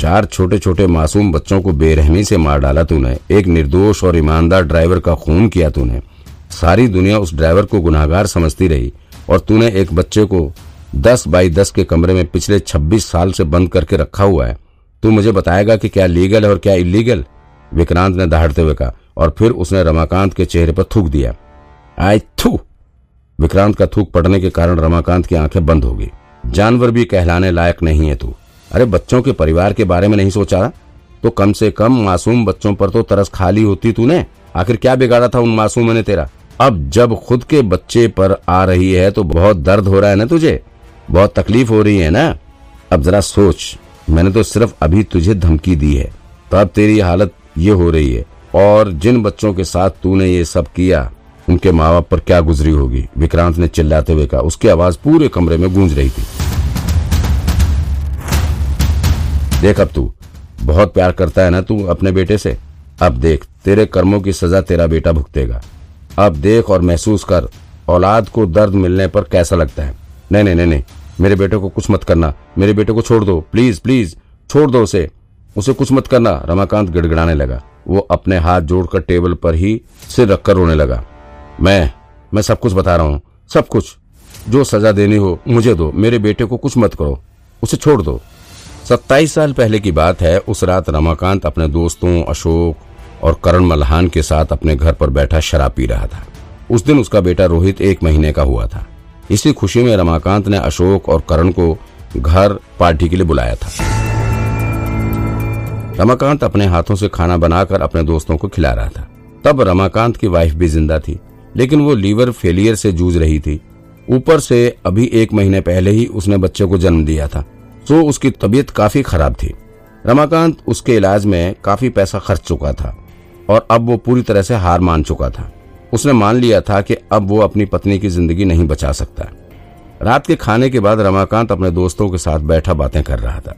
चार छोटे छोटे मासूम बच्चों को बेरहमी से मार डाला तूने। एक निर्दोष और ईमानदार ड्राइवर का खून किया तूने। सारी दुनिया उस ड्राइवर को गुनाहगार समझती रही और तूने एक बच्चे को दस बाई दस के कमरे में पिछले छब्बीस साल से बंद करके रखा हुआ है। तू मुझे बताएगा कि क्या लीगल है और क्या इलीगल? विक्रांत ने दहाड़ते हुए कहा और फिर उसने रमाकांत के चेहरे पर थूक दिया। आई थू! विक्रांत का थूक पड़ने के कारण रमाकांत की आँखें बंद हो गई। जानवर भी कहलाने लायक नहीं है तू। अरे बच्चों के परिवार के बारे में नहीं सोचा? तो कम से कम मासूम बच्चों पर तो तरस खाली होती तूने। आखिर क्या बिगाड़ा था उन मासूमों ने तेरा? अब जब खुद के बच्चे पर आ रही है तो बहुत दर्द हो रहा है ना तुझे? बहुत तकलीफ़ हो रही है ना? अब जरा सोच, मैंने तो सिर्फ़ अभी तुझे धमकी दी है। तो अब तेरी हालत ये हो रही है। और जिन बच्चों के साथ तूने ये सब किया, उनके माँ बाप पर क्या गुजरी होगी? विक्रांत ने चिल्लाते हुए कहा, उसकी आवाज़ पूरे कमरे में गूंज रही थी। देख अब तू। बहुत प्यार करता है ना तू अपने बेटे से? अब देख, तेरे कर्मों की सजा तेरा बेटा भुगतेगा। अब देख और महसूस कर, औलाद को दर्द मिलने पर कैसा लगता है? नहीं नहीं नहीं नहीं, मेरे बेटे को कुछ मत करना। मेरे बेटे को छोड़ दो प्लीज़ प्लीज़ छोड़ दो उसे। उसे कुछ मत करना। रमाकांत गिड़गिड़ाने लगा। वो अपने हाथ जोड़कर टेबल पर ही सिर रखकर रोने लगा। मैं मैं सब कुछ बता रहा हूँ, सब कुछ। जो सजा देनी हो, मुझे दो। मेरे बेटे को कुछ मत करो। उसे छोड़ दो। सत्ताईस साल पहले की बात है। उस रात रमाकांत अपने दोस्तों अशोक और करण मल्हान के साथ अपने घर पर बैठा शराब पी रहा था। उस दिन उसका बेटा रोहित एक महीने का हुआ था। इसी खुशी में रमाकांत ने अशोक और करण को घर पार्टी के लिए बुलाया था। रमाकांत अपने हाथों से खाना बनाकर अपने दोस्तों को खिला रहा था। तब रमाकांत की वाइफ भी ज़िंदा थी, लेकिन वो लीवर फेलियर से जूझ रही थी। ऊपर से अभी एक महीने पहले ही उसने बच्चे को जन्म दिया था। तो उसकी तबीयत काफ़ी खराब थी। रमाकांत उसके इलाज में काफ़ी पैसा खर्च चुका था और अब वो पूरी तरह से हार मान चुका था। उसने मान लिया था कि अब वो अपनी पत्नी की ज़िंदगी नहीं बचा सकता। रात के खाने के बाद रमाकांत अपने दोस्तों के साथ बैठा बातें कर रहा था।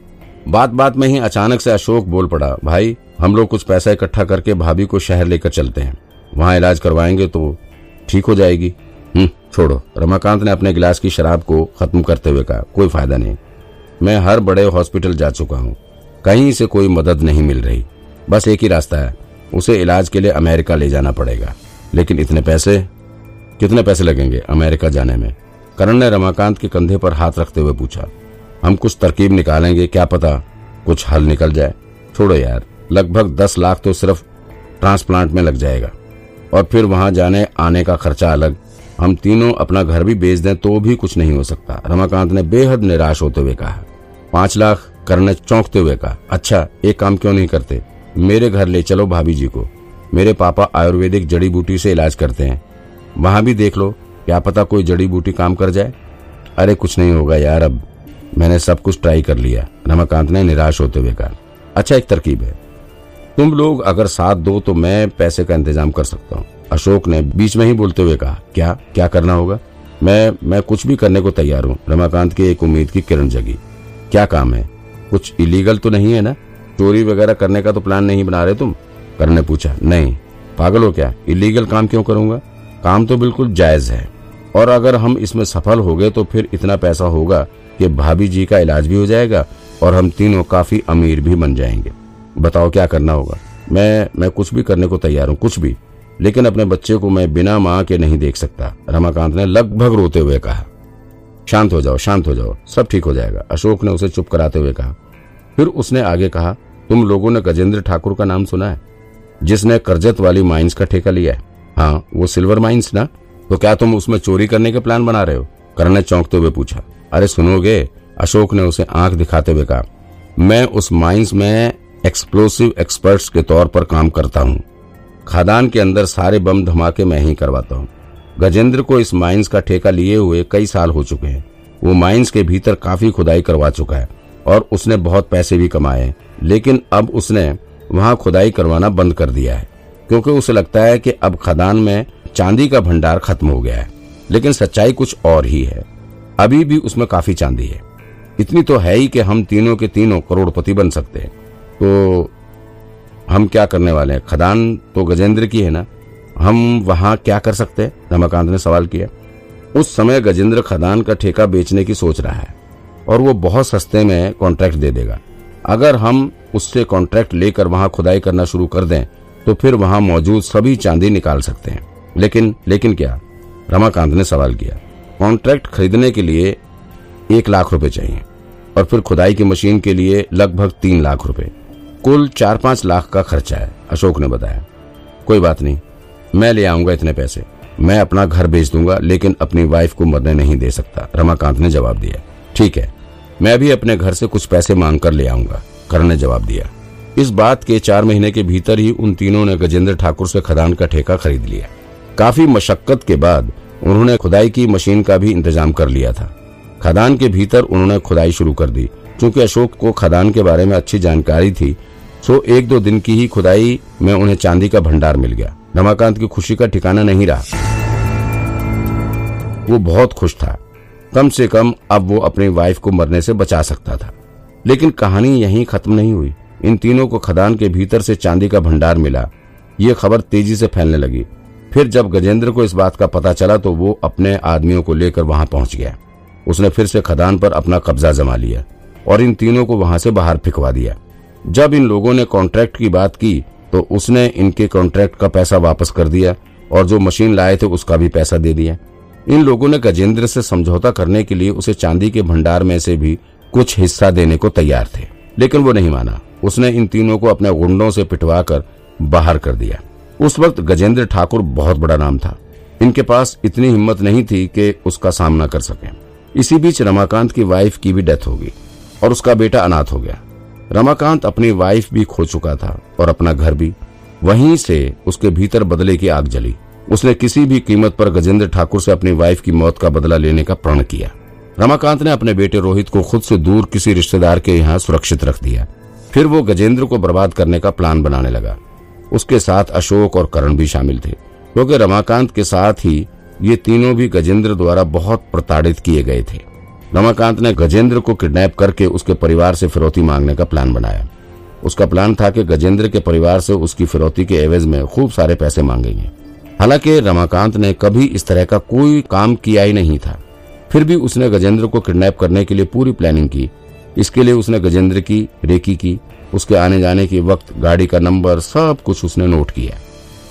बात बात में ही अचानक से अशोक बोल पड़ा, भाई, हम लोग कुछ पैसा इकट्ठा करके भाभी को शहर लेकर चलते हैं। वहाँ इलाज करवाएँगे तो ठीक हो जाएगी। हम्म छोड़ो। रमाकांत ने अपने गिलास की शराब को खत्म करते हुए कहा, कोई फ़ायदा नहीं। मैं हर बड़े हॉस्पिटल जा चुका हूँ। कहीं से कोई मदद नहीं मिल रही। बस एक ही रास्ता है। उसे इलाज के लिए अमेरिका ले जाना पड़ेगा। लेकिन इतने पैसे? कितने पैसे लगेंगे अमेरिका जाने में? करण ने रमाकांत के कंधे पर हाथ रखते हुए पूछा, हम कुछ तरकीब निकालेंगे, क्या पता कुछ हल निकल जाए? छोड़ो यार, लगभग दस लाख तो सिर्फ़ ट्रांसप्लांट में लग जाएगा। और फिर वहाँ जाने, आने का खर्चा अलग। हम तीनों अपना घर भी बेच दें तो भी कुछ नहीं हो सकता। रमाकांत ने बेहद निराश होते हुए कहा पाँच लाख करने चौंकते हुए कहा अच्छा एक काम क्यों नहीं करते? मेरे घर ले चलो भाभी जी को। मेरे पापा आयुर्वेदिक जड़ी बूटी से इलाज करते हैं। वहाँ भी देख लो, क्या पता कोई जड़ी बूटी काम कर जाए? अरे, कुछ नहीं होगा यार, अब मैंने सब कुछ ट्राई कर लिया। रमाकांत ने निराश होते हुए कहा अच्छा एक तरकीब है। तुम लोग अगर साथ दो तो मैं पैसे का इंतज़ाम कर सकता हूँ। अशोक ने बीच में ही बोलते हुए कहा, क्या क्या करना होगा? मैं मैं कुछ भी करने को तैयार हूँ। रमाकांत की एक उम्मीद की किरण जगी। क्या काम है? कुछ इलीगल तो नहीं है ना? चोरी वगैरह करने का तो प्लान नहीं बना रहे तुम? करण ने पूछा, नहीं। पागल हो क्या? इलीगल काम क्यों करूँगा? काम तो बिल्कुल जायज़ है। और अगर हम इसमें सफल हो गए तो फिर इतना पैसा होगा कि भाभी जी का इलाज भी हो जाएगा और हम तीनों काफ़ी अमीर भी बन जाएँगे। बताओ क्या करना होगा? मैं मैं कुछ भी करने को तैयार हूँ, कुछ भी। लेकिन अपने बच्चे को मैं बिना माँ के नहीं देख सकता। रमाकांत ने लगभग रोते हुए कहा शांत हो जाओ, शांत हो जाओ, सब ठीक हो जाएगा। अशोक ने उसे चुप कराते हुए कहा। फिर उसने आगे कहा, तुम लोगों ने गजेंद्र ठाकुर का नाम सुना है, जिसने करजत वाली माइंस का ठेका लिया है। हाँ वो सिल्वर माइंस ना? तो क्या तुम उसमें चोरी करने के प्लान बना रहे हो? करण ने चौंकते हुए पूछा। अरे सुनोगे? अशोक ने उसे आँख दिखाते हुए कहा, मैं उस माइंस में एक्सप्लोसिव एक्सपर्ट्स के तौर पर काम करता हूँ। खादान के अंदर सारे बम धमाके मैं ही करवाता हूँ। गजेंद्र को इस माइंस का ठेका लिए हुए कई साल हो चुके हैं। वो माइंस के भीतर काफ़ी खुदाई करवा चुका है और उसने बहुत पैसे भी कमाए हैं। लेकिन अब उसने वहाँ खुदाई करवाना बंद कर दिया है, क्योंकि उसे लगता है कि अब खदान में चांदी का भंडार खत्म हो गया है। लेकिन सच्चाई कुछ और ही है। अभी भी उसमें काफ़ी चांदी है। इतनी तो है ही कि हम तीनों के तीनों करोड़पति बन सकते हैं। तो हम क्या करने वाले हैं? खदान तो गजेंद्र की है ना? हम वहाँ क्या कर सकते? हैं रमाकांत ने सवाल किया। उस समय गजेंद्र खदान का ठेका बेचने की सोच रहा है और वो बहुत सस्ते में कॉन्ट्रैक्ट दे देगा। अगर हम उससे कॉन्ट्रैक्ट लेकर वहाँ खुदाई करना शुरू कर दें तो फिर वहाँ मौजूद सभी चांदी निकाल सकते हैं। लेकिन लेकिन क्या? रमाकांत ने सवाल किया। कॉन्ट्रैक्ट खरीदने के लिए एक लाख रुपए चाहिए और फिर खुदाई की मशीन के लिए लगभग तीन लाख रुपए। कुल चार पाँच लाख का खर्चा है, अशोक ने बताया। कोई बात नहीं। मैं ले आऊँगा इतने पैसे। मैं अपना घर बेच दूँगा, लेकिन अपनी वाइफ को मरने नहीं दे सकता। रमाकांत ने जवाब दिया। ठीक है, मैं भी अपने घर से कुछ पैसे मांग कर ले आऊँगा, करण ने जवाब दिया। इस बात के चार महीने के भीतर ही उन तीनों ने गजेंद्र ठाकुर से खदान का ठेका खरीद लिया। काफ़ी मशक्कत के बाद उन्होंने खुदाई की मशीन का भी इंतज़ाम कर लिया था। खदान के भीतर उन्होंने खुदाई शुरू कर दी। क्योंकि अशोक को खदान के बारे में अच्छी जानकारी थी सो एक दो दिन की ही खुदाई में उन्हें चांदी का भंडार मिल गया। रमाकांत की खुशी का ठिकाना नहीं रहा। वो बहुत खुश था। कम से कम अब वो अपनी वाइफ को मरने से बचा सकता था। लेकिन कहानी यहीं खत्म नहीं हुई। इन तीनों को खदान के भीतर से चांदी का भंडार मिला। ये खबर तेज़ी से फैलने लगी। फिर जब गजेंद्र को इस बात का पता चला तो वो अपने आदमियों को लेकर वहाँ पहुँच गया। उसने फिर से खदान पर अपना कब्जा जमा लिया और इन तीनों को वहाँ से बाहर फिकवा दिया। जब इन लोगों ने कॉन्ट्रैक्ट की बात की तो उसने इनके कॉन्ट्रैक्ट का पैसा वापस कर दिया और जो मशीन लाए थे उसका भी पैसा दे दिया। इन लोगों ने गजेंद्र से समझौता करने के लिए उसे चांदी के भंडार में से भी कुछ हिस्सा देने को तैयार थे, लेकिन वो नहीं माना। उसने इन तीनों को अपने गुंडों से पिटवा कर बाहर कर दिया। उस वक्त गजेंद्र ठाकुर बहुत बड़ा नाम था। इनके पास इतनी हिम्मत नहीं थी कि उसका सामना कर सके। इसी बीच रमाकांत की वाइफ की भी डेथ होगी और उसका बेटा अनाथ हो गया। रमाकांत अपनी वाइफ भी खो चुका था और अपना घर भी। वहीं से उसके भीतर बदले की आग जली। उसने किसी भी कीमत पर गजेंद्र ठाकुर से अपनी वाइफ की मौत का बदला लेने का प्रण किया। रमाकांत ने अपने बेटे रोहित को खुद से दूर किसी रिश्तेदार के यहाँ सुरक्षित रख दिया। फिर वो गजेंद्र को बर्बाद करने का प्लान बनाने लगा। उसके साथ अशोक और करण भी शामिल थे, क्योंकि रमाकांत के साथ ही ये तीनों भी गजेंद्र द्वारा बहुत प्रताड़ित किए गए थे। रमाकांत ने गजेंद्र को किडनैप करके उसके परिवार से फिरौती मांगने का प्लान बनाया। उसका प्लान था कि गजेंद्र के परिवार से उसकी फिरौती के एवज में खूब सारे पैसे मांगेंगे। हालाँकि रमाकांत ने कभी इस तरह का कोई काम किया ही नहीं था। फिर भी उसने गजेंद्र को किडनैप करने के लिए पूरी प्लानिंग की। इसके लिए उसने गजेंद्र की, रेकी की, उसके आने जाने के वक्त गाड़ी का नंबर सब कुछ उसने नोट किया।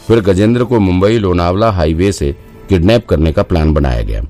फिर गजेंद्र को मुंबई लोनावला हाईवे से किडनैप करने का प्लान बनाया गया।